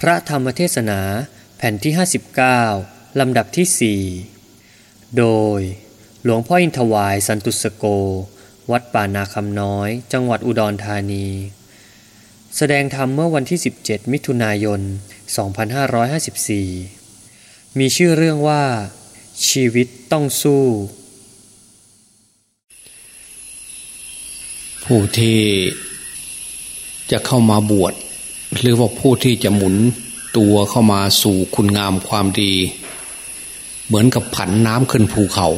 พระธรรมเทศนาแผ่นที่ 59 ลำดับที่ 4 โดย หลวงพ่ออินทวายสันตุสโก วัดป่านาคำน้อย จังหวัดอุดรธานี แสดงธรรมเมื่อวันที่ 17 มิถุนายน 2554 มีชื่อเรื่องว่า ชีวิตต้องสู้ ผู้ที่จะเข้ามาบวช หรือว่าผู้ที่จะหมุนตัวเข้ามาสู่คุณงามความดี เหมือนกับผันน้ำขึ้นภูเขา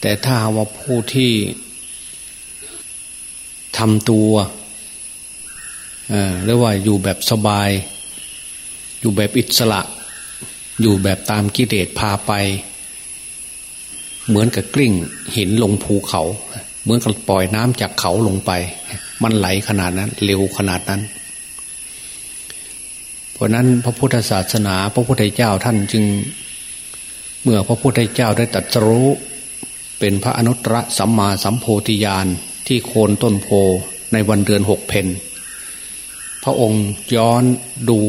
แต่ถ้าว่าผู้ที่ทำตัวเรียกว่าอยู่แบบสบาย อยู่แบบอิสระ อยู่แบบตามกิเลสพาไป เหมือนกับกลิ้งหินลงภูเขา เหมือนกับปล่อยน้ำจากเขาลงไป มันไหลขนาดนั้น เร็วขนาดนั้น เพราะนั้นพระพุทธศาสนา พระพุทธเจ้าท่านจึง เมื่อพระพุทธเจ้าได้ตรัสรู้เป็นพระอนุตตรสัมมาสัมโพธิญาณที่โคนต้นโพในวันเดือนหกเพนพระองค์ย้อนดู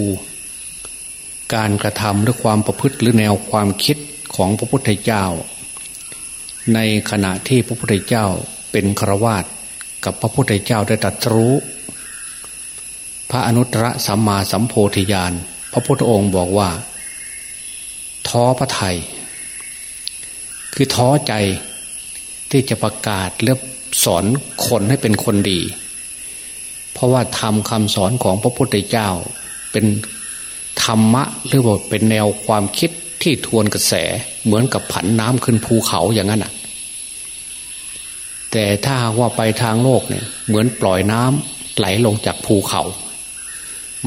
การกระทำหรือความประพฤติหรือแนวความคิดของพระพุทธเจ้า ในขณะที่พระพุทธเจ้าเป็นครวาตกับพระพุทธเจ้าได้ตรัสรู้ พระอนุตตรสัมมาสัมโพธิญาณพระพุทธองค์บอกว่า ท้อพระไทย คือท้อใจที่จะประกาศและสอนคนให้เป็นคนดี เพราะว่าทำคำสอนของพระพุทธเจ้า เป็นธรรมะหรือว่าเป็นแนวความคิดที่ทวนกระแสเหมือนกับผันน้ำขึ้นภูเขาอย่างนั้นอะแต่ถ้าว่าไปทางโลกเนี่ย เหมือนปล่อยน้ำไหลลงจากภูเขา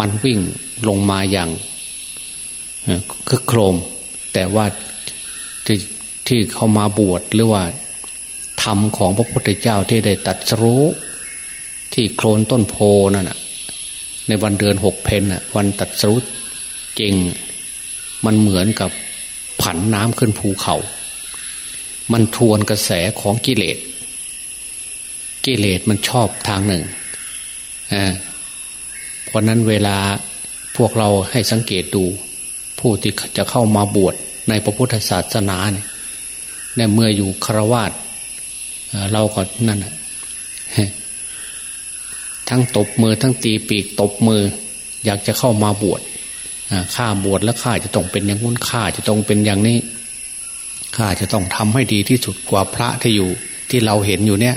มันวิ่งลงมาอย่างคึกโครม แต่ว่าที่ที่เขามาบวชหรือว่าธรรมของพระพุทธเจ้าที่ได้ตัดรู้ ที่โคลนต้นโพนั่นน่ะ ในวันเดือนหกเพนน่ะ วันตัดรู้จริงมันเหมือนกับผันน้ำขึ้นภูเขา มันทวนกระแสของกิเลส กิเลสมันชอบทางหนึ่งอ่า เพราะนั้นเวลาพวกเราให้สังเกตดู ผู้ที่จะเข้ามาบวชในพระพุทธศาสนาเนี่ยในเมื่ออยู่ครวาสเราก็นั่นทั้งตบมือทั้งตีปีกตบมือ อยากจะเข้ามาบวชข้าบวชแล้วข้าจะต้องเป็นอย่างนู้นข้าจะต้องเป็นอย่างนี้ข้าจะต้องทำให้ดีที่สุดกว่าพระที่อยู่ที่เราเห็นอยู่เนี่ย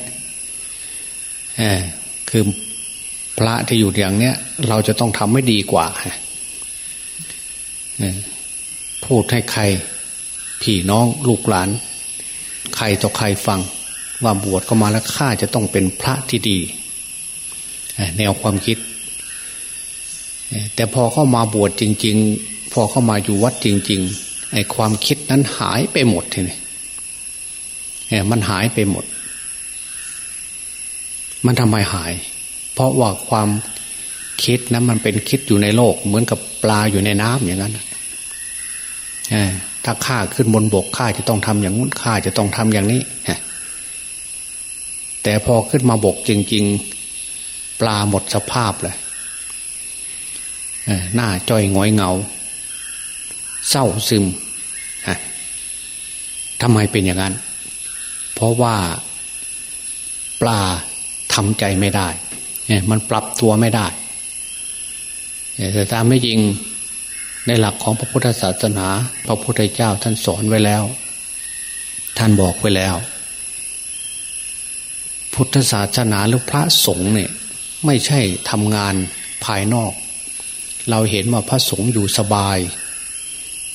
คือ พระที่อยู่อย่างเนี้ยเราจะต้องทำให้ดีกว่าพูดให้ใครพี่น้องลูกหลาน ใครต่อใครฟัง ว่าบวชเข้ามาแล้วข้าจะต้องเป็นพระที่ดี แนวความคิด แต่พอเข้ามาบวชจริง ๆ พอเข้ามาอยู่วัดจริง ๆ ไอ้ความคิดนั้นหายไปหมดทีนี้มันหายไปหมด มันทำไมหาย เพราะว่าความคิดนั้นมันเป็นคิดอยู่ในโลก เหมือนกับปลาอยู่ในน้ำอย่างนั้นถ้าข้าขึ้นบนบกข้าจะต้องทำอย่างนู้นข้าจะต้องทำอย่างนี้แต่พอขึ้นมาบกจริง ๆ ปลาหมดสภาพเลยหน้าจ้อยงอยเงา เศร้าซึมทำไมเป็นอย่างนั้น เพราะว่าปลาทำใจไม่ได้ มันปรับตัวไม่ได้แต่ตามไม่จริงในหลักของพระพุทธศาสนา พระพุทธเจ้าท่านสอนไว้แล้ว ท่านบอกไว้แล้ว พุทธศาสนาหรือพระสงฆ์เนี่ย ไม่ใช่ทำงานภายนอก เราเห็นว่าพระสงฆ์อยู่สบาย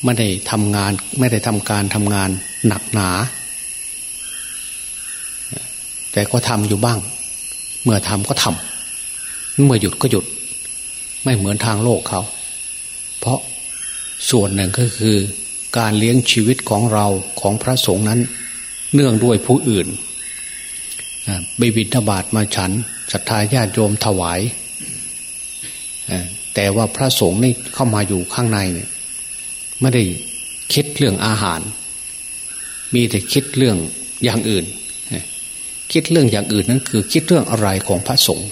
ไม่ได้ทำงานไม่ได้ทำการทำงานหนักหนา แต่ก็ทำอยู่บ้าง เมื่อทำก็ทำ เมื่อหยุดก็หยุด ไม่เหมือนทางโลกเขา เพราะส่วนหนึ่งก็คือ การเลี้ยงชีวิตของเราของพระสงฆ์นั้น เนื่องด้วยผู้อื่นไปบิณฑบาตมาฉันศรัทธาญาติโยมถวายแต่ว่าพระสงฆ์นี่เข้ามาอยู่ข้างในเนี่ยไม่ได้คิดเรื่องอาหาร มีแต่คิดเรื่องอย่างอื่น คิดเรื่องอย่างอื่นนั้นคือ คิดเรื่องอะไรของพระสงฆ์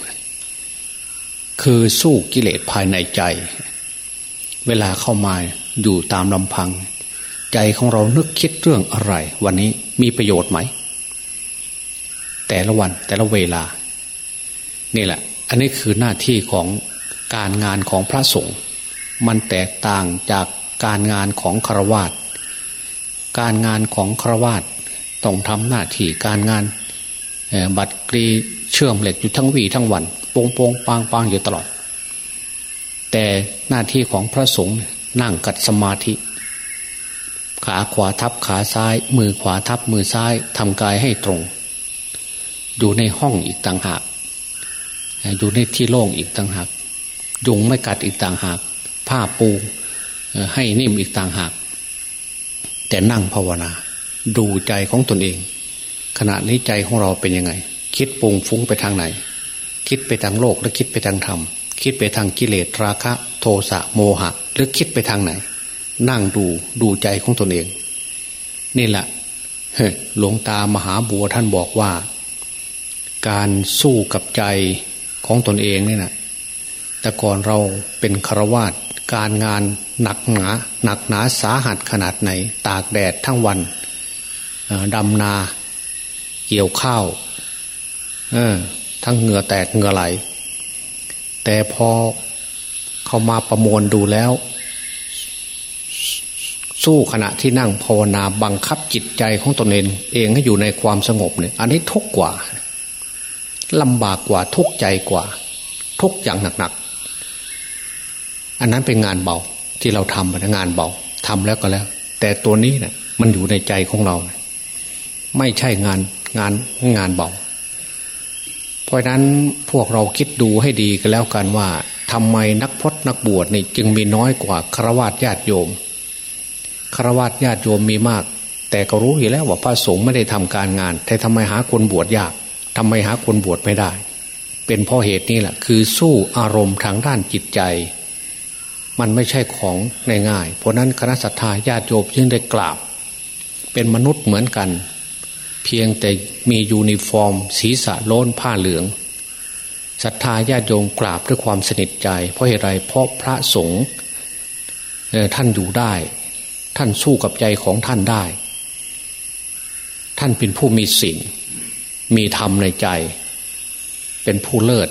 คือสู้กิเลสภายในใจ เวลาเข้ามาอยู่ตามลำพัง ใจของเรานึกคิดเรื่องอะไร วันนี้มีประโยชน์ไหม แต่ละวันแต่ละเวลา นี่แหละ อันนี้คือหน้าที่ของการงานของพระสงฆ์มันแตกต่างจากการงานของครวาตการงานของครวาตต้องทำหน้าที่การงานบัตรกรีเชื่อมเหล็กอยู่ทั้งวีทั้งวัน ปงโปงปางปางอยู่ตลอด แต่หน้าที่ของพระสงฆ์นั่งกัดสมาธิ ขาขวาทับขาซ้าย มือขวาทับมือซ้ายทำกายให้ตรง อยู่ในห้องอีกต่างหากอยู่ในที่โล่งอีกต่างหากยุงไม่กัดอีกต่างหาก ผ้าปูให้นิ่มอีกต่างหาก แต่นั่งภาวนา ดูใจของตนเอง ขณะนี้ใจของเราเป็นยังไง คิดปุงฟุ้งไปทางไหน คิดไปทางโลกหรือคิดไปทางธรรม คิดไปทางกิเลสราคะ โทสะโมหะ หรือคิดไปทางไหน นั่งดูดูใจของตนเอง นี่แหละหลวงตามหาบัวท่านบอกว่า การสู้กับใจของตนเองนี่นะแต่ก่อนเราเป็นครวาตการงานหนักหนาหนักหนาสาหัสขนาดไหน ตากแดดทั้งวันดำนา เกี่ยวข้าว เออ ทั้งเหงื่อแตกเหงื่อไหล แต่พอเขามาประมวลดูแล้ว สู้ขณะที่นั่งภาวนาบังคับจิตใจของตนเองเองให้อยู่ในความสงบเนี่ย อันนี้ทุกกว่าลำบากกว่าทุกใจกว่า ทุกอย่างหนักๆอันนั้นเป็นงานเบาที่เราทำเป็นงานเบาทำแล้วก็แล้ว แต่ตัวนี้เนะี่ยมันอยู่ในใจของเรา ไม่ใช่งานงานงานเบา เพราะนั้นพวกเราคิดดูให้ดีกันแล้วกันว่าทำไมนักพจนักบวชนี่จึงมีน้อยกว่าคราวญญาติโยมฆราวาสญาติโยมมีมาก แต่ก็รู้อยู่แล้วว่าพระสงฆ์ไม่ได้ทำการงาน แต่ทำไมหาคนบวชยากทำไมหาคนบวชไม่ได้ เป็นเพราะเหตุนี้แหละคือสู้อารมณ์ทางด้านจิตใจ มันไม่ใช่ของง่ายๆเพราะนั้นคณะศรัทธาญาติโยมจึงได้กราบ เป็นมนุษย์เหมือนกัน เพียงแต่มียูนิฟอร์ม ศีรษะโล้นผ้าเหลืองศรัทธาญาติโยมกราบด้วยความสนิทใจ เพราะเหตุไรเพราะพระสงฆ์ท่านอยู่ได้ ท่านสู้กับใจของท่านได้ ท่านเป็นผู้มีศีลมีธรรมในใจ เป็นผู้เลิศ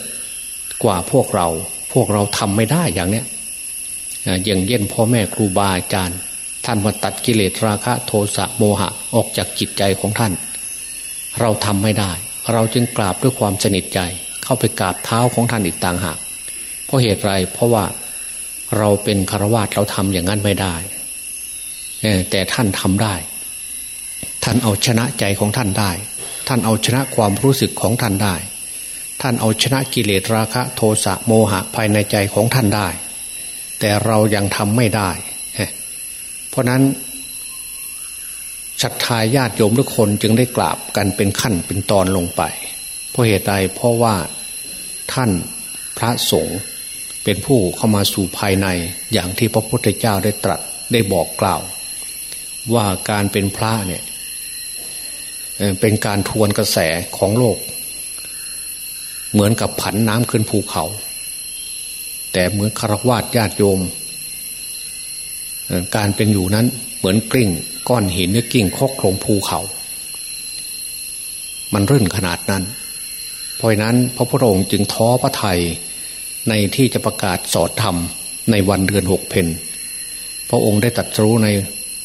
กว่าพวกเรา พวกเราทำไม่ได้อย่างเนี้ยอย่างเย็นพ่อแม่ครูบาอาจารย์ ท่านมาตัดกิเลสราคะโทสะโมหะออกจากจิตใจของท่าน เราทำไม่ได้ เราจึงกราบด้วยความสนิทใจ เข้าไปกราบเท้าของท่านอีกต่างหากเพราะเหตุไรเพราะว่าเราเป็นคารวะเราทำอย่างนั้นไม่ได้แต่ท่านทำได้ ท่านเอาชนะใจของท่านได้ ท่านเอาชนะความรู้สึกของท่านได้ ท่านเอาชนะกิเลสราคะ โทสะโมหะภายในใจของท่านได้ แต่เรายังทำไม่ได้ เพราะนั้น ศรัทธาญาติโยมทุกคนจึงได้กราบกันเป็นขั้นเป็นตอนลงไป เพราะเหตุใดเพราะว่าท่านพระสงฆ์เป็นผู้เข้ามาสู่ภายในอย่างที่พระพุทธเจ้าได้ตรัสได้บอกกล่าว ว่าการเป็นพระเนี่ยเป็นการทวนกระแสของโลก เหมือนกับผันน้ำขึ้นภูเขา แต่เหมือนคารวาสญาติโยม การเป็นอยู่นั้นเหมือนกลิ้ง ก้อนหินหรือกิ่งคกลงภูเขา มันรื่นขนาดนั้น เพราะนั้นพระพุทธองค์จึงท้อพระไทยในที่จะประกาศสอนธรรมในวันเดือนหกเพนพระองค์ได้ตัดรู้ใน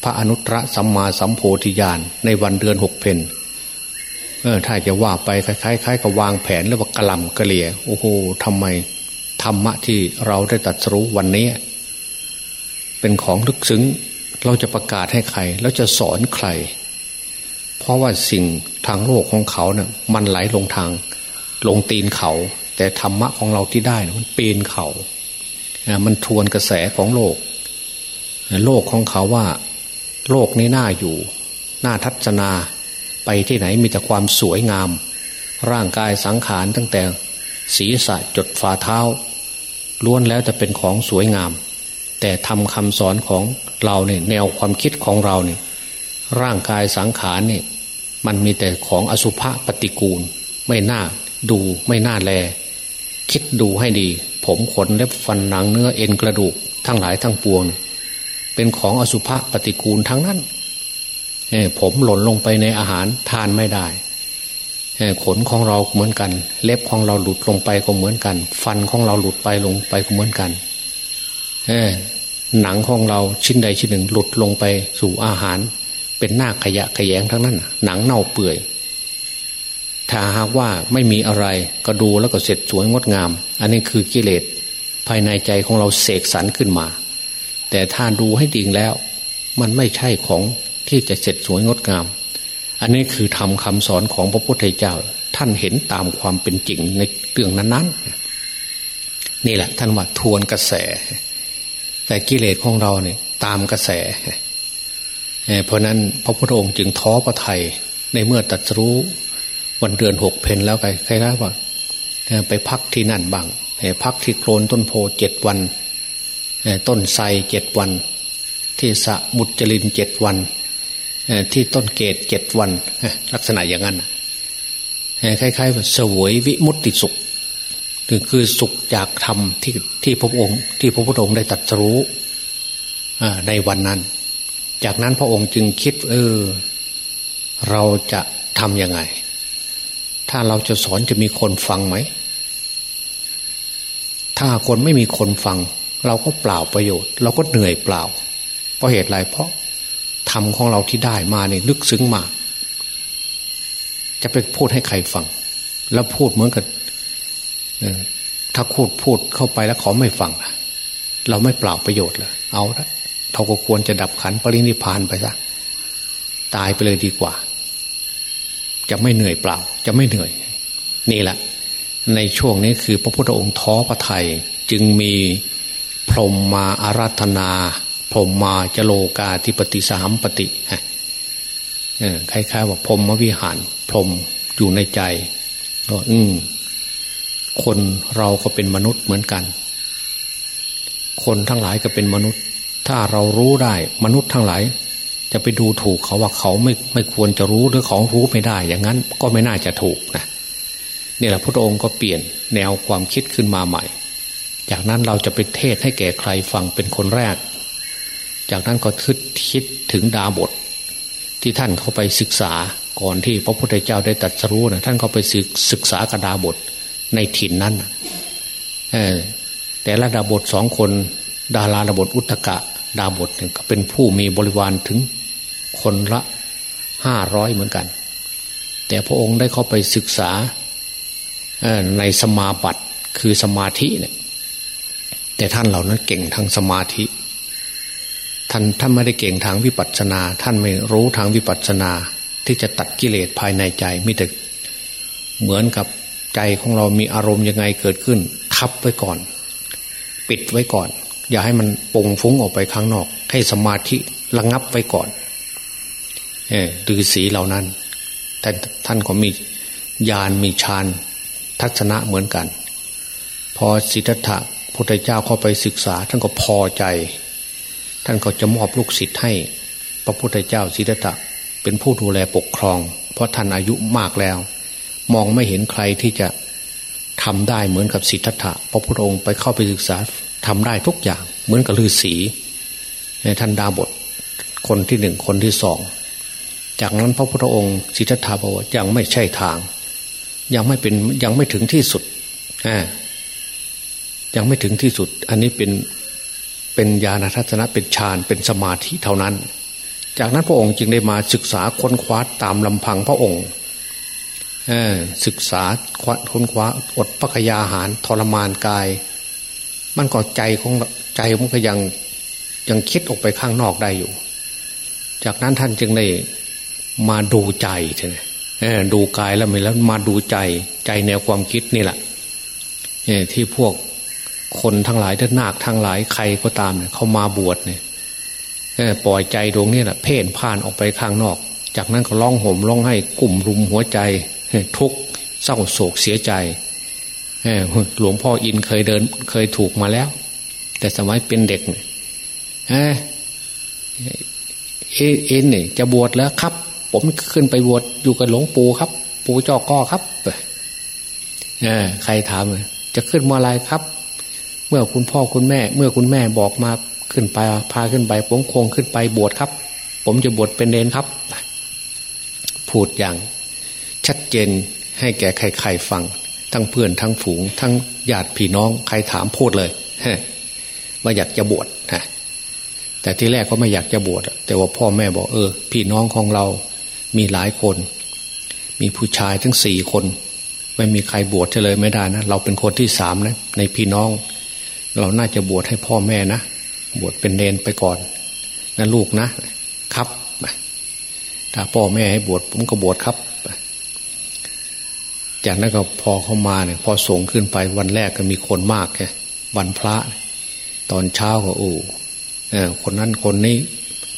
พระอนุตตรสัมมาสัมโพธิญาณในวันเดือนหกเพนเออถ้าจะว่าไปคล้ายๆคล้ายกับวางแผนแล้วว่ากระลำกระเหลี่ยโอ้โหทำไมธรรมะที่เราได้ตัดสู้วันนี้ เป็นของลึกซึ้ง เราจะประกาศให้ใคร แล้วจะสอนใคร เพราะว่าสิ่งทางโลกของเขาเนะ่ยมันไหลลงทาง ลงตีนเขา แต่ธรรมะของเราที่ได้นะมันปีนเขา มันทวนกระแสของโลก โลกของเขาว่า โลกนี้น่าอยู่ น่าทัศนา ไปที่ไหนมีแต่ความสวยงาม ร่างกายสังขารตั้งแต่ศีรษะจดฝ่าเท้าล้วนแล้วจะเป็นของสวยงาม แต่ทำคำสอนของเราเนี่ยแนวความคิดของเราเนี่ยร่างกายสังขารเนี่ยมันมีแต่ของอสุภะปฏิกูล ไม่น่าดูไม่น่าแล คิดดูให้ดี ผมขนเล็บฟันหนังเนื้อเอ็นกระดูก ทั้งหลายทั้งปวง เป็นของอสุภะปฏิกูลทั้งนั้นผมหล่นลงไปในอาหารทานไม่ได้ขนของเราเหมือนกัน เล็บของเราหลุดลงไปก็เหมือนกัน ฟันของเราหลุดไปลงไปก็เหมือนกัน หนังของเราชิ้นใดชิ้นหนึ่งหลุดลงไปสู่อาหาร เป็นหน้าขยะขยงทั้งนั้นหนังเน่าเปื่อย ถ้าหากว่าไม่มีอะไรก็ดูแล้วก็เสร็จสวยงดงาม อันนี้คือกิเลสภายในใจของเราเสกสรรขึ้นมา แต่ถ้าดูให้ดิ่งแล้ว มันไม่ใช่ของที่จะเสร็จสวยงดงาม อันนี้คือทำคำสอนของพระพุทธเจ้า ท่านเห็นตามความเป็นจริงในเรื่องนั้นๆนี่แหละ ท่านว่าทวนกระแส แต่กิเลสของเราเนี่ยตามกระแส เพราะนั้นพระพุทธองค์จึงท้อพระไทยในเมื่อตัดรู้วันเดือนหกเพนแล้วใครใครว่าไปพักที่นั่นบ้างพักที่โคลนต้นโพเจ็ดวัน ต้นไทรเจ็ดวัน ที่สะมุจลินเจ็ดวัน ที่ต้นเกตเจ็ดวัน ลักษณะอย่างนั้นคล้ายๆแบบสวยวิมุตติสุข คือสุขจากธรรมที่ที่พระองค์ ที่พระพุทธองค์ได้ตัดรู้ในวันนั้น จากนั้นพระองค์จึงคิด เออ เราจะทำยังไง ถ้าเราจะสอนจะมีคนฟังไหม ถ้าคนไม่มีคนฟัง เราก็เปล่าประโยชน์ เราก็เหนื่อยเปล่า เพราะเหตุไรเพราะธรรมของเราที่ได้มาเนี่ยลึกซึ้งมาก จะไปพูดให้ใครฟัง แล้วพูดเหมือนกับ ถ้าพูดพูดเข้าไปแล้วเขาไม่ฟังเราไม่เปล่าประโยชน์เลยเอาละเราก็ควรจะดับขันปรินิพานไปซะตายไปเลยดีกว่า จะไม่เหนื่อยเปล่า จะไม่เหนื่อย นี่แหละ ในช่วงนี้คือพระพุทธองค์ท้อพระไทยจึงมีพรมมาอาราธนา พรมมาจโลกาธิปติสามปฏิฮะคล้ายๆว่าพรมวิหาร พรมอยู่ในใจก็อืม คนเราก็เป็นมนุษย์เหมือนกัน คนทั้งหลายก็เป็นมนุษย์ ถ้าเรารู้ได้มนุษย์ทั้งหลาย จะไปดูถูกเขาว่าเขาไม่ไม่ควรจะรู้หรือเขารู้ไม่ได้ อย่างนั้นก็ไม่น่าจะถูกนะนี่แหละพระองค์ก็เปลี่ยนแนวความคิดขึ้นมาใหม่ จากนั้นเราจะไปเทศให้แก่ใครฟังเป็นคนแรก จากนั้นก็คิดคิดถึงดาบท ที่ท่านเข้าไปศึกษาก่อนที่พระพุทธเจ้าได้ตรัสรู้นะท่านก็ไปศึกษากระดาบท ในถิ่นนั้นแต่ละดาบทสองคน ดาราดาบทอุตกะ ดาบทก็เป็นผู้มีบริวารถึงคนละห้าร้อยเหมือนกัน แต่พระองค์ได้เข้าไปศึกษาในสมาบัติคือสมาธิเนี่ย แต่ท่านเหล่านั้นเก่งทางสมาธิ ท่านท่านไม่ได้เก่งทางวิปัสสนา ท่านไม่รู้ทางวิปัสสนาที่จะตัดกิเลสภายในใจมิแต่เหมือนกับ ใจของเรามีอารมณ์ยังไงเกิดขึ้น ทับไว้ก่อน ปิดไว้ก่อน อย่าให้มันป่งฟุ้งออกไปข้างนอก ให้สมาธิระงับไว้ก่อนเออดือสีเหล่านั้นแต่ท่านก็มีญาณมีฌานทัศนะเหมือนกัน พอสิทธัตถะพุทธเจ้าเข้าไปศึกษา ท่านก็พอใจ ท่านก็จะมอบลูกศิษย์ให้ พระพุทธเจ้าสิทธัตถะเป็นผู้ดูแลปกครอง เพราะท่านอายุมากแล้ว มองไม่เห็นใครที่จะทำได้เหมือนกับสิทธัตถะพระพุทธองค์ไปเข้าไปศึกษาทำได้ทุกอย่าง เหมือนกับฤาษีในท่านดาบทคนที่หนึ่งคนที่สองจากนั้นพระพุทธองค์สิทธัตถะบอกว่ายังไม่ใช่ทาง ยังไม่เป็นยังไม่ถึงที่สุดยังไม่ถึงที่สุด อันนี้เป็นเป็นญาณทัศนะเป็นฌานเป็นสมาธิเท่านั้น จากนั้นพระองค์จึงได้มาศึกษาค้นคว้าตามลำพังพระองค์ ศึกษาค้นคว้าอดปักยาหารทรมานกาย มันก็ใจของใจมันก็ยังยังคิดออกไปข้างนอกได้อยู่ จากนั้นท่านจึงได้มาดูใจใช่ไหมดูกายแล้วไม่แล้วมาดูใจใจแนวความคิดนี่แหละที่พวกคนทั้งหลายท่านนาคทั้งหลายใครก็ตามเนี่ยเขามาบวชเนี่ยปล่อยใจดวงนี้แหละเพ่นพ่านออกไปข้างนอก จากนั้นก็ร้องห่มร้องให้กลุ่มรุมหัวใจ ทุกเศร้าโศกเสียใจหลวงพ่ออินเคยเดิน เคยถูกมาแล้ว แต่สมัยเป็นเด็กเนี่ยเอ็นเนี่ยจะบวชแล้วครับ ผมขึ้นไปบวชอยู่กับหลวงปู่ครับ ปู่จอก้อครับเออใครถามจะขึ้นมาอะไรครับ เมื่อคุณพ่อคุณแม่ เมื่อคุณแม่บอกมาขึ้นไปพาขึ้นไป ผมคงขึ้นไปบวชครับ ผมจะบวชเป็นเนนครับ พูดอย่าง ชัดเจนให้แก่ใครๆฟัง ทั้งเพื่อนทั้งฝูง ทั้งญาติพี่น้องใครถามพูดเลยว่าอยากจะบวชนะแต่ที่แรกก็ไม่อยากจะบวชแต่ว่าพ่อแม่บอกเออ พี่น้องของเรามีหลายคน มีผู้ชายทั้งสี่คน ไม่มีใครบวชเลยไม่ได้นะเราเป็นคนที่สามนะในพี่น้อง เราน่าจะบวชให้พ่อแม่นะบวชเป็นเนนไปก่อนนะลูกนะ ครับถ้าพ่อแม่ให้บวชผมก็บวชครับ จากนั้นก็พอเข้ามาเนี่ยพอส่งขึ้นไปวันแรกก็มีคนมากแค่วันพระ ตอนเช้าก็โอ้คนนั้นคนนี้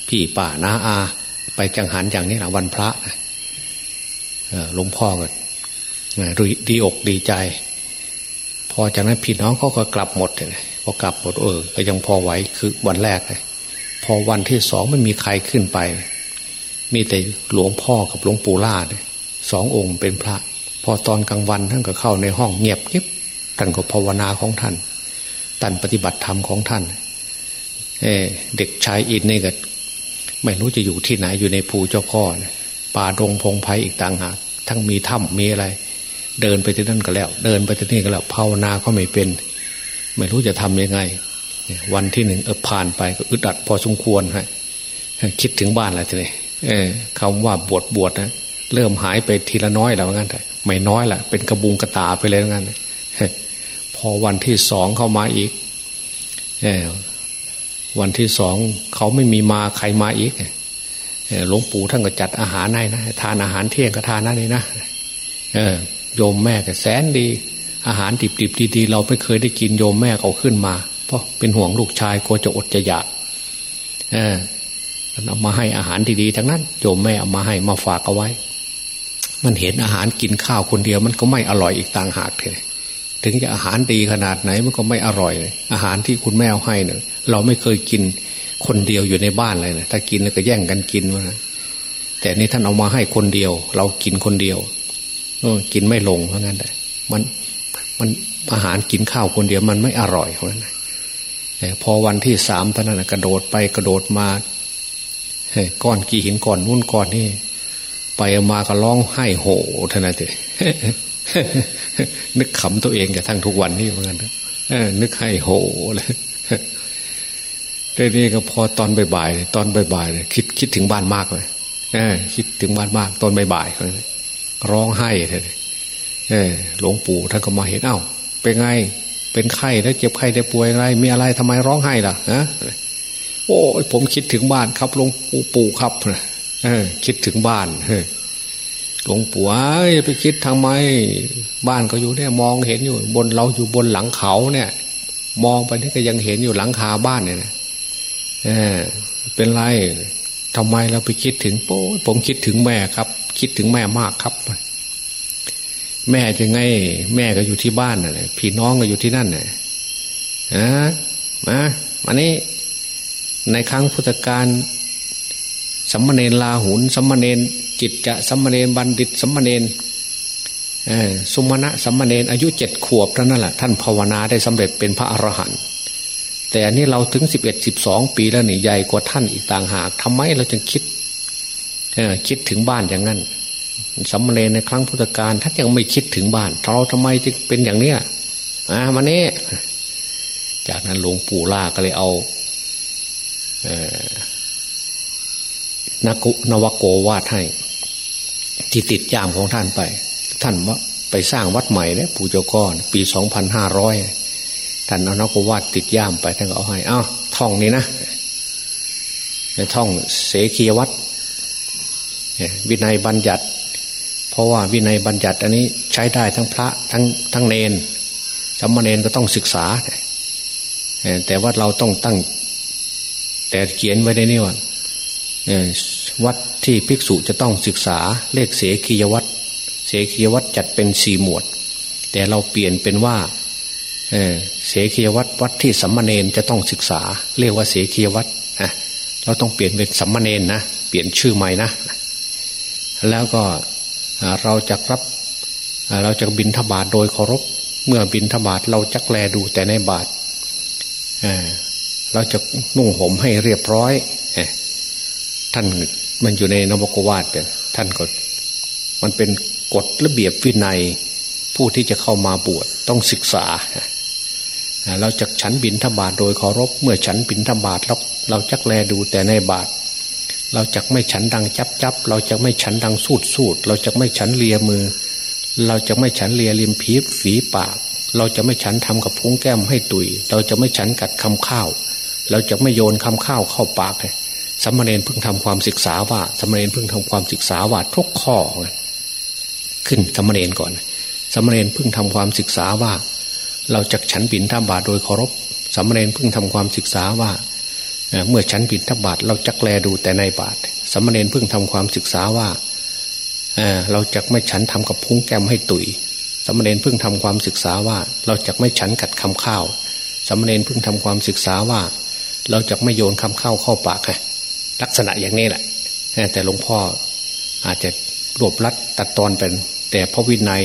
พี่ป่านาอา ไปจังหันอย่างนี้นะวันพระหลวงพ่อก็ดีอกดีใจ พอจากนั้นพี่น้องเขาก็กลับหมดเลยพอกลับหมดเออก็ยังพอไหวคือวันแรกเลยพอวันที่สองไม่มีใครขึ้นไป มีแต่หลวงพ่อกับหลวงปู่ล่าสององค์เป็นพระ พอตอนกลางวันท่านก็เข้าในห้องเงียบกิบท่านก็ภาวนาของท่านท่านปฏิบัติธรรมของท่านเเด็กชายอินนี่ก็ไม่รู้จะอยู่ที่ไหนอยู่ในภูเจ้าพ่อป่าดงพงไพ่อีกต่างหากทั้งมีถ้ำมีอะไร เดินไปที่นั่นก็แล้ว เดินไปที่นี่ก็แล้วภาวนาก็ไม่เป็น ไม่รู้จะทำยังไง วันที่หนึ่งเออผ่านไปก็อึดอัดพอสมควรฮะคิดถึงบ้านอะไรทีนี้คำว่าบวชบวชนะ เริ่มหายไปทีละน้อยแล้วงั้นแต่ไม่น้อยละเป็นกระบุงกระตาไปเลยงั้นพอวันที่สองเข้ามาอีกวันที่สองเขาไม่มีมาใครมาอีกหลวงปู่ท่านก็จัดอาหารให้นะทานอาหารเที่ยงก็ทานนั่นเลยนะโยมแม่ก็แสนดี อาหารดิบดิบดีๆเราไม่เคยได้กินโยมแม่เขาขึ้นมา เพราะเป็นห่วงลูกชายกลัวจะอดจะอยากเออเอามาให้อาหารดีๆทั้งนั้น โยมแม่เอามาให้มาฝากเอาไว้ มันเห็นอาหารกินข้าวคนเดียว มันก็ไม่อร่อยอีกต่างหากเลยถึงจะอาหารดีขนาดไหนมันก็ไม่อร่อย อาหารที่คุณแม่ให้เนี่ยเราไม่เคยกินคนเดียวอยู่ในบ้านเลยนะถ้ากินแล้วก็แย่งกันกินนะแต่นี่ท่านเอามาให้คนเดียว เรากินคนเดียวกินไม่ลงเพราะงั้นแต่มันมันอาหารกินข้าวคนเดียวมันไม่อร่อยเพราะงั้นแต่พอวันที่สามท่านนั้นกระโดดไปกระโดดมาก้อนกี่หินก้อนนุ่นก้อนนี่ ไปมาก็ร้องไห้โหท่านั้นเถนึกขำตัวเองกับทั้งทุกวันนี่เหมือนกันนึกให้โหเลยแต่นี่ก็พอตอนบ่ายๆตอนบ่ายๆคิดคิดถึงบ้านมากเลยคิดถึงบ้านมาก ตอนบ่ายๆร้องไห้เลยหลวงปู่ท่านก็มาเห็นเอ้าเป็นไง เป็นไข้แล้วเจ็บไข้ได้ป่วยอะไร มีอะไรทำไมร้องไห้ล่ะฮะโอ้ผมคิดถึงบ้านครับหลวงปู่ปู่ครับ เออ คิดถึงบ้านเหลวงปู่ไปคิดทาไม บ้านก็อยู่เนี่ย มองเห็นอยู่ บนเราอยู่บนหลังเขาเนี่ย มองไปนี่ก็ยังเห็นอยู่หลังคาบ้านเนี่ยเออ เป็นไรทำไมเราไปคิดถึงโป้ผมคิดถึงแม่ครับ คิดถึงแม่มากครับ แม่จะไง แม่ก็อยู่ที่บ้านน่ะพี่น้องก็อยู่ที่นั่นน่ะนะมามานี่ในครั้งพุทธกาล สัมมาเนรลาหุนสัมมาเนรจิตจะสัมมาเนรบัณฑิตสัมมาเนรสุมาณะสัมมาเนรอายุเจ็ดขวบเท่านั้นแหละท่านภาวนาได้สำเร็จเป็นพระอรหันต์แต่อันนี้เราถึงสิบเอ็ดสิบสองปีแล้วนี่ใหญ่กว่าท่านอีกต่างหากทำไมเราจึงคิดคิดถึงบ้านอย่างนั้นสัมมาเนรในครั้งพุทธกาลท่านยังไม่คิดถึงบ้านเราทำไมจึงเป็นอย่างเนี้ยอ่ามาเนี้จากนั้นหลวงปู่ล่าก็เลยเอา นักุนวโกวาดให้ที่ติดยามของท่านไป ท่านว่าไปสร้างวัดใหม่เนี่ยปู่เจ้าก้อนปีสองพันห้าร้อยท่านเอานักวาดติดย่ามไปท่านก็เอาให้อ้าวท่องนี้นะในท่องเสกียวัตรวินัยบัญญัติ เพราะว่าวินัยบัญญัติ อันนี้ใช้ได้ทั้งพระทั้งทั้งเนนสมเณรก็ต้องศึกษา แต่ว่าเราต้องตั้ง แต่เขียนไว้ในนี้ว่า วัดที่ภิกษุจะต้องศึกษาเลขเสกียวัตรเสกียวัตรจัดเป็นสี่หมวด แต่เราเปลี่ยนเป็นว่าเสกียวัตรวัดที่สัมมาเนนจะต้องศึกษา เรียกว่าเสกียวัตรเราต้องเปลี่ยนเป็นสัมมาเนนนะเปลี่ยนชื่อใหม่นะ แล้วก็เราจะรับเราจะบินทบาทโดยเคารพเมื่อบินทบาทเราจักแลดูแต่ในบาทเราจะนุ่งห่มให้เรียบร้อย ท่านมันอยู่ในนบกวาดท่านก็มันเป็นกฎระเบียบวินัย ผู้ที่จะเข้ามาบวชต้องศึกษา เราจะฉันบินทบาทโดยเคารพเมื่อฉันบินทบาทเราเราจักแลดูแต่ในบาทเราจะไม่ฉันดังจับจับเราจะไม่ฉันดังสูดสูดเราจะไม่ฉันเลียมือ เราจะไม่ฉันเลียริมผีฝีปาก เราจะไม่ฉันทำกับพุ้งแก้มให้ตุย เราจะไม่ฉันกัดคำข้าว เราจะไม่โยนคำข้าวเข้าปาก สมณเณรเพิ่งทำความศึกษาว่าสมณเณรเพิ่งทำความศึกษาว่าทุกข้อขึ้นสมณเณรก่อน สมณเณรเพิ่งทำความศึกษาว่า เราจะฉันบินทบาทโดยเคารพสมณเณรเพิ่งทำความศึกษาว่าเมื่อฉันบินทบาทเราจักแลดูแต่ในบาทสมณเณรเพิ่งทำความศึกษาว่าเราจะไม่ฉันทำกับพุ้งแก้มให้ตุยสมณเณรเพิ่งทำความศึกษาว่า เราจะไม่ฉันกัดคำข้าวสมณเณรเพิ่งทำความศึกษาว่า เราจะไม่โยนคำข้าวเข้าปากไง ลักษณะอย่างนี้แหละ แต่หลวงพ่ออาจจะรวบรัดตัดตอนเป็น แต่พระวินัย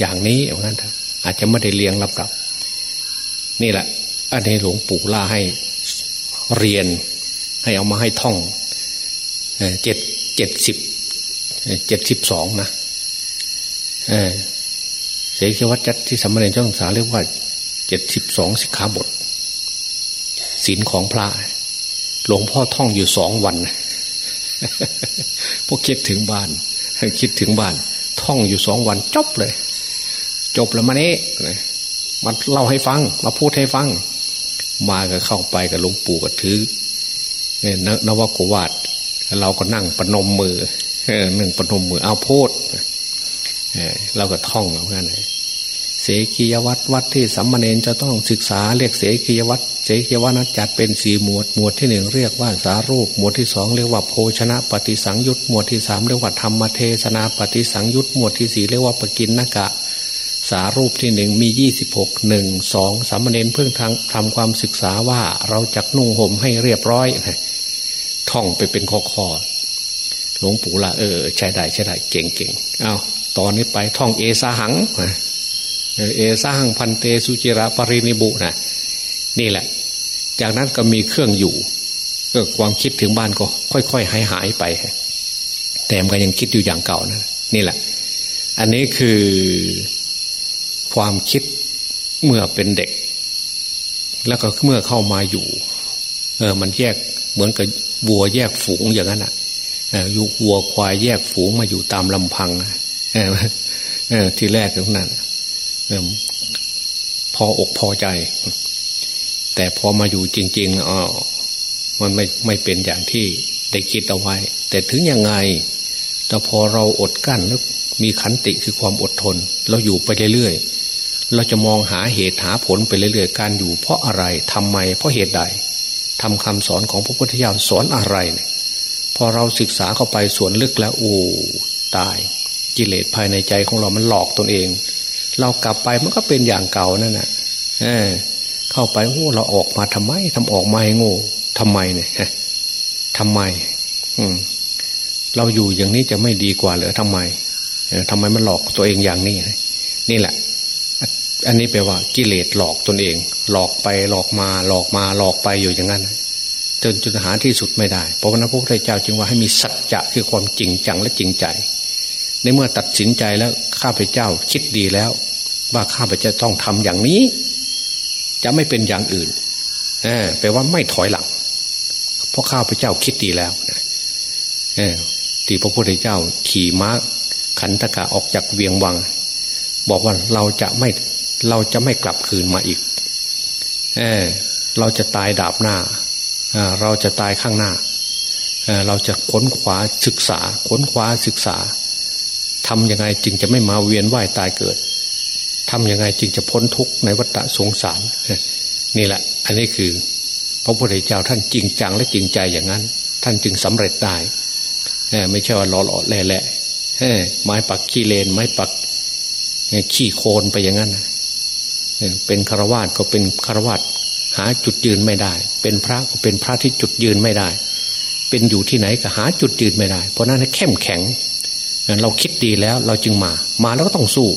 อย่างนี้อย่างนั้นอาจจะไม่ได้เลี้ยงลำดับ นี่แหละ อันนี้หลวงปู่ล่าให้เรียนให้เอามาให้ท่องเจ็ดเจ็ดสิบเจ็ดสิบสองนะเสกวัตจัดที่สมณเณรเจ้าสงสาเรียกว่าเจ็ดสิบสองสิกขาบทศีลของพระ หลวงพ่อท่องอยู่สองวันพวกคิดถึงบ้านคิดถึงบ้าน ท่องอยู่สองวันจบเลย จบแล้วมาเนี้มันเล่าให้ฟัง มาพูดให้ฟัง มาก็เข้าไปกับหลวงปู่ก็ถือนนวโกวาดเราก็นั่งปนมมือหนึ่งปนมมือเอาพูดเราก็ท่องเหมือนกันเส กียวัตรวัดที่สัมมาเนนจะต้องศึกษาเรียกเสกียวัตรเสกียวัตรจัดเป็นสี่หมวด หมวดที่หนึ่งเรียกว่าสารูป หมวดที่สองเรียกว่าโภชนะปฏิสังยุตหมวดที่สามเรียกว่าธรรมเทศนาปฏิสังยุตหมวดที่สี่เรียกว่าปกินนกะ สารูปที่หนึ่งมียี่สิบหกหนึ่งสองสามมาเณรเพิ่งทำทำความศึกษาว่าเราจักนุ่งห่มให้เรียบร้อยท่องไปเป็นข้อข้อหลวงปู่ละเออใช่ได้ใช่ได้เก่งเก่งเอาตอนนี้ไปท่องเอสาหัง เอสาหังพันเตสุจิระปรินิบุนะนี่แหละ จากนั้นก็มีเครื่องอยู่ก็ความคิดถึงบ้านก็ ค่อยๆหายหายไป แต่มันก็ยังคิดอยู่อย่างเก่านะนี่แหละ อันนี้คือความคิดเมื่อเป็นเด็ก แล้วก็เมื่อเข้ามาอยู่ เออ มันแยกเหมือนกับวัวแยกฝูงอย่างนั้นอะอยู่วัวควายแยกฝูงมาอยู่ตามลำพังทีแรกตรงนั้น พออกพอใจ แต่พอมาอยู่จริงๆอ๋อมันไม่ไม่เป็นอย่างที่ได้คิดเอาไว้ แต่ถึงยังไง แต่พอเราอดกั้นแล้วมีขันติคือความอดทน เราอยู่ไปเรื่อยๆเราจะมองหาเหตุหาผลไปเรื่อยๆ การอยู่เพราะอะไรทำไม เพราะเหตุใดทำคำสอนของพระพุทธเจ้าสอนอะไรเนี่ยพอเราศึกษาเข้าไปส่วนลึกแล้วโอ้ตาย กิเลสภายในใจของเรามันหลอกตนเอง เรากลับไปมันก็เป็นอย่างเก่านั่นแหะเออเข้าไปโอ้เราออกมาทำไมทำออกมาให้โง่ทำไมเนี่ยทำไม อืม เราอยู่อย่างนี้จะไม่ดีกว่าหรือทำไมทำไมมันหลอกตัวเองอย่างนี้นี่แหละ อันนี้แปลว่ากิเลสหลอกตนเอง หลอกไปหลอกมา หลอกมาหลอกไปอยู่อย่างนั้นจนจนหาที่สุดไม่ได้ เพราะพระพุทธเจ้าจึงว่าให้มีสัจจะคือความจริงจังและจริงใจ ในเมื่อตัดสินใจแล้ว ข้าพเจ้าคิดดีแล้ว ว่าข้าพเจ้าต้องทำอย่างนี้ จะไม่เป็นอย่างอื่นแปลว่าไม่ถอยหลัง เพราะข้าพเจ้าคิดดีแล้วที่พระพุทธเจ้าขี่ม้าขันตกะออกจากเวียงวัง บอกว่าเราจะไม่เราจะไม่กลับคืนมาอีก เออเราจะตายดาบหน้าเราจะตายข้างหน้า เราจะค้นขวาศึกษา ค้นขวาศึกษา ทำยังไงจึงจะไม่มาเวียนว่ายตายเกิดทำยังไงจึงจะพ้นทุกข์ในวัฏสงสาร นี่แหละ อันนี้คือ พระพุทธเจ้าท่านจริงจังและจริงใจอย่างนั้น ท่านจึงสำเร็จได้ไม่ใช่ว่าหล่อหล่อแหล่แหล่ไม้ปักขี้เลน ไม้ปักขี้โคนไปอย่างนั้นเป็นคารวาสก็เป็นคารวาสหาจุดยืนไม่ได้ เป็นพระก็เป็นพระที่จุดยืนไม่ได้ เป็นอยู่ที่ไหนก็หาจุดยืนไม่ได้ เพราะนั้นเข้มแข็ง เราคิดดีแล้วเราจึงมา มาแล้วก็ต้องสู้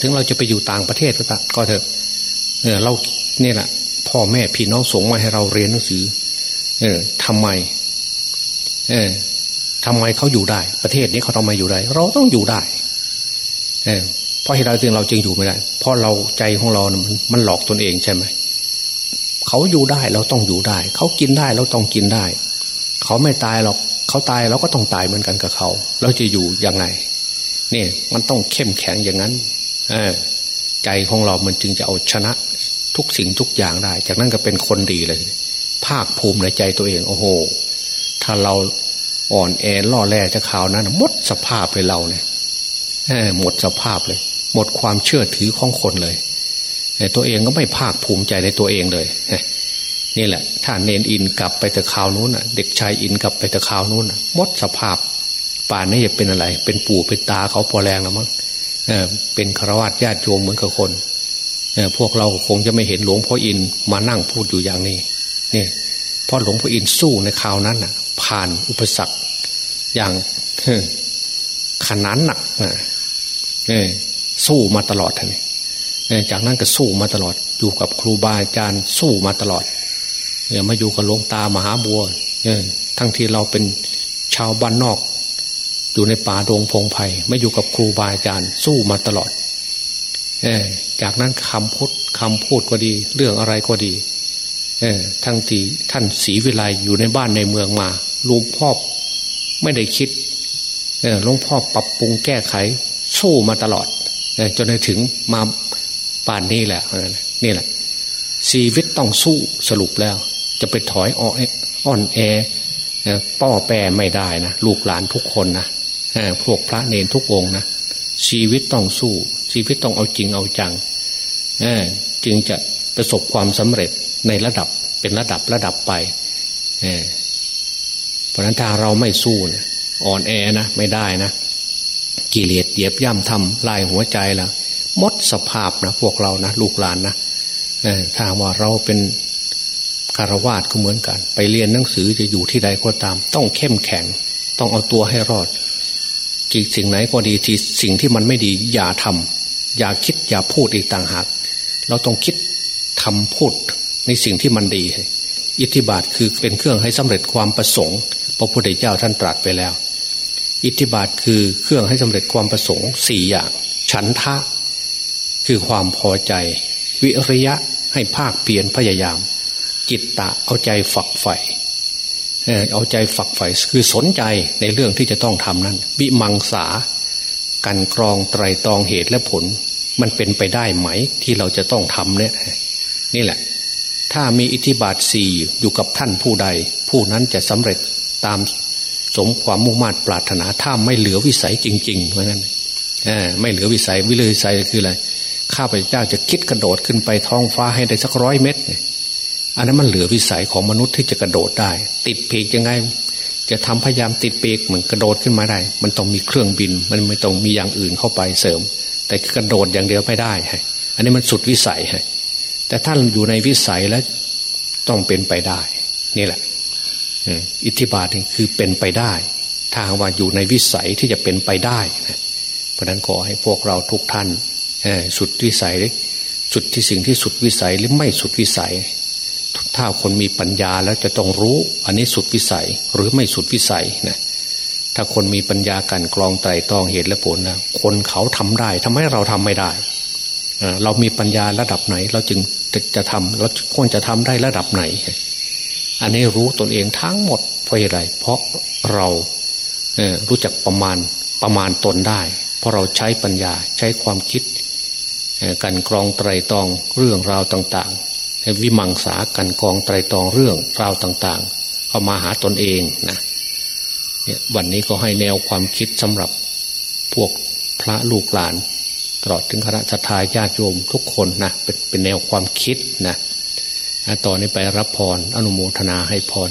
ถึงเราจะไปอยู่ต่างประเทศก็เถอะเราเนี่ยแหละพ่อแม่พี่น้องส่งมาให้เราเรียนหนังสือ เออทำไม เออทำไมเขาอยู่ได้ ประเทศนี้เขาทำไมอยู่ได้ เราต้องอยู่ได้ เออเพราะเหตุใดจึงเราจึงอยู่ไม่ได้ เพราะเราใจของเรานะมันมันหลอกตนเองใช่ไหมเขาอยู่ได้เราต้องอยู่ได้ เขากินได้เราต้องกินได้ เขาไม่ตายหรอก เขาตายเราก็ต้องตายเหมือนกันกับเขา เราจะอยู่ยังไงเนี่ยมันต้องเข้มแข็งอย่างนั้นเออใจของเรามันจึงจะเอาชนะทุกสิ่งทุกอย่างได้ จากนั้นก็เป็นคนดีเลย ภาคภูมิในใจตัวเอง โอ้โห ถ้าเราอ่อนแอล่อแร่จะข่าวนั้นหมดสภาพเลยเราเนี่ยหมดสภาพเลย หมดความเชื่อถือของคนเลย ตัวเองก็ไม่ภาคภูมิใจในตัวเองเลย นี่แหละ ถ้าเนนอินกลับไปแต่ข่าวนู้นอะ เด็กชายอินกลับไปแต่ข่าวนู้นอะหมดสภาพ ป่านนี้จะเป็นอะไร เป็นปู่เป็นตาเขาพอแรงแล้วมั้งเออเป็นครวญญาติโยมเหมือนกับคนเออพวกเราคงจะไม่เห็นหลวงพ่ออินมานั่งพูดอยู่อย่างนี้นี่เพราะหลวงพ่ออินสู้ในข่าวนั้นอะ ผ่านอุปสรรคอย่างขนาดหนักเนี่ยสู้มาตลอดท่านจากนั้นก็สู้มาตลอด อยู่กับครูบาอาจารย์สู้มาตลอด มาอยู่กับหลวงตามหาบัวเนี่ยทั้งที่เราเป็นชาวบ้านนอก อยู่ในป่าดงพงไพ่ไม่อยู่กับครูบาอาจารย์สู้มาตลอดเอจากนั้นคำพูดคำพูดก็ดี เรื่องอะไรก็ดีเอทั้งที่ท่านศรีวิไลอยู่ในบ้านในเมืองมาลุงพ่อไม่ได้คิดหลวงพ่อปรับปรุงแก้ไข สู้มาตลอดจนถึงมาป่านนี้แหละนี่แหละชีวิตต้องสู้สรุปแล้ว จะไปถอยอ่อนแอป้อแปรไม่ได้นะลูกหลานทุกคนนะพวกพระเนนทุกองนะชีวิตต้องสู้ ชีวิตต้องเอาจริงเอาจังจึงจะประสบความสำเร็จในระดับเป็นระดับระดับไปเพราะนั้นถ้าเราไม่สู้นี่ยอ่อนแอนะไม่ได้นะกิเลสเหยียบย่ำทำลายหัวใจแล้วมดสภาพนะพวกเรานะลูกหลานนะถ้าว่าเราเป็น คารวาสก็เหมือนกัน ไปเรียนหนังสือจะอยู่ที่ใดก็ตาม ต้องเข้มแข็ง ต้องเอาตัวให้รอดกิจสิ่งไหนก็ดีที่สิ่งที่มันไม่ดีอย่าทำอย่าคิดอย่าพูดอีกต่างหาก เราต้องคิดทำพูดในสิ่งที่มันดี อิทธิบาทคือเป็นเครื่องให้สำเร็จความประสงค์ พระพุทธเจ้าท่านตรัสไปแล้ว อิทธิบาทคือเครื่องให้สำเร็จความประสงค์สี่อย่าง ฉันทะ คือความพอใจ วิริยะให้ภาคเปลี่ยนพยายาม จิตตะเอาใจฝักใฝ่เอาใจฝักใฝ่คือสนใจในเรื่องที่จะต้องทำนั้น วิมังสากันกรองไตรตรองเหตุและผล มันเป็นไปได้ไหมที่เราจะต้องทำเนี่ยนี่แหละ ถ้ามีอิทธิบาทสี่อยู่กับท่านผู้ใด ผู้นั้นจะสำเร็จตามสมความมุ่งมั่นปรารถนาถ้าไม่เหลือวิสัยจริงๆเพราะงั้นไม่เหลือวิสัยวิเลยวิสัยคืออะไรข้าพเจ้าจะคิดกระโดดขึ้นไปท้องฟ้าให้ได้สักร้อยเมตร อันนั้นมันเหลือวิสัยของมนุษย์ที่จะกระโดดได้ ติดปีกยังไง จะทำพยายามติดปีกเหมือนกระโดดขึ้นมาได้ มันต้องมีเครื่องบิน มันไม่ต้องมีอย่างอื่นเข้าไปเสริม แต่กระโดดอย่างเดียวไม่ได้อันนี้มันสุดวิสัยแต่ท่านอยู่ในวิสัยแล้วต้องเป็นไปได้ นี่แหละอิทธิบาทคือเป็นไปได้ ถ้าว่าอยู่ในวิสัยที่จะเป็นไปได้เพราะนั้นขอให้พวกเราทุกท่านสุดวิสัยสุดที่สิ่งที่สุดวิสัยหรือไม่สุดวิสัย ถ้าคนมีปัญญาแล้วจะต้องรู้อันนี้สุดวิสัยหรือไม่สุดวิสัยนะถ้าคนมีปัญญาการกรองไตรตองเหตุและผลนะคนเขาทำได้ทำไมเราทำไม่ได้เรามีปัญญาระดับไหน เราจึงจะทำเราควรจะทำได้ระดับไหน อันนี้รู้ตนเองทั้งหมดเพราะอะไร เพราะเรารู้จักประมาณประมาณตนได้ เพราะเราใช้ปัญญาใช้ความคิดกันกรองไตรตองเรื่องราวต่างๆ วิมังสากันกองไตรตองเรื่องราวต่างๆ เข้ามาหาตนเองนะเนี่ยวันนี้ก็ให้แนวความคิดสำหรับพวกพระลูกหลานตลอดถึงคณะทาญาติโยมทุกคนนะเป็นเป็นแนวความคิดนะต่อนนี้ไปรับพรอนุโมทนาให้พร